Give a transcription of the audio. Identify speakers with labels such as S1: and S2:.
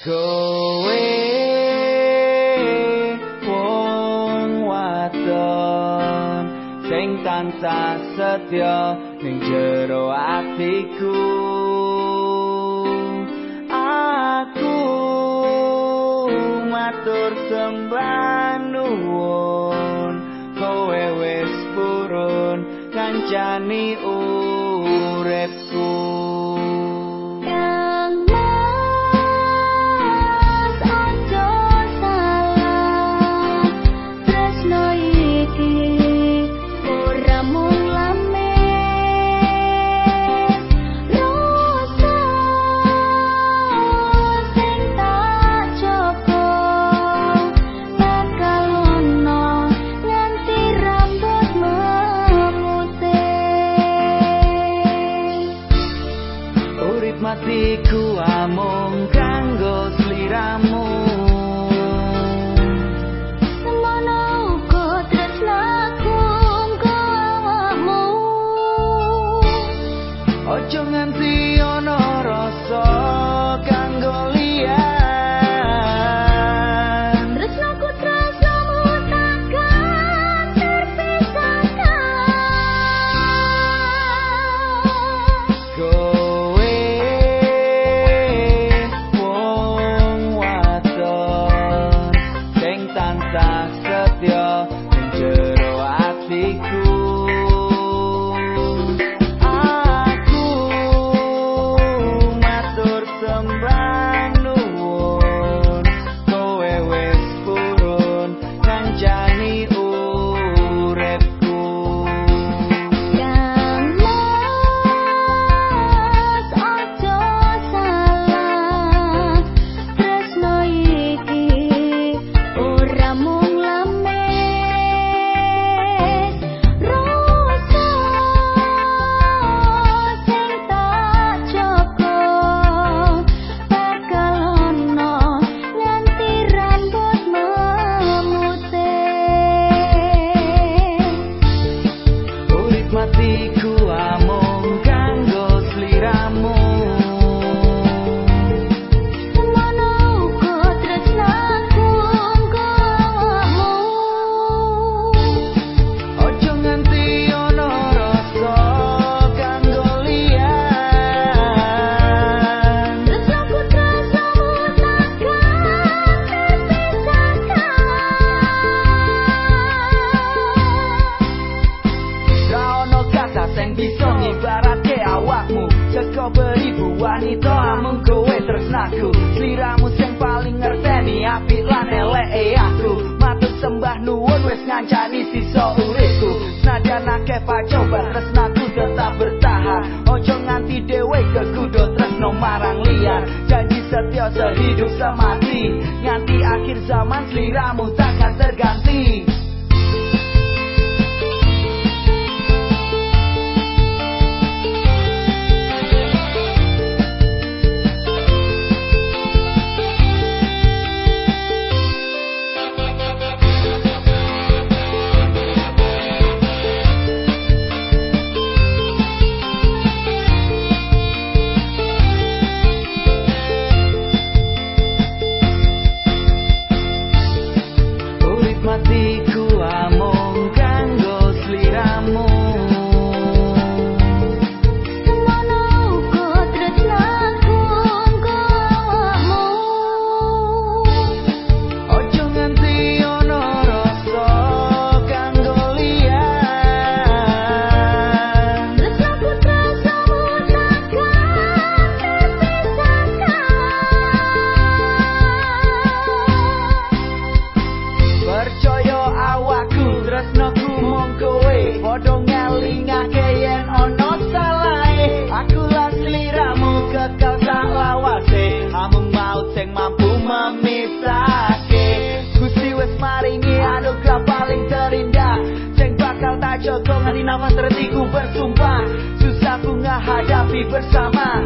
S1: Kowe wong wadon sing tansah setya ning jero atiku. Aku matur sembah nuwun kowe wis purun kancani uripku jangan siono rasa ngancani sisa uripku. Senajan akeh pacoba tresnaku tetap bertahan. Ojo nganti dhewe kegudo tresno marang liyan janji setia sehidup semati. Nganti akhir zaman sliramu takkan terganti terhentiku bersumpah. Susah ku hadapi bersama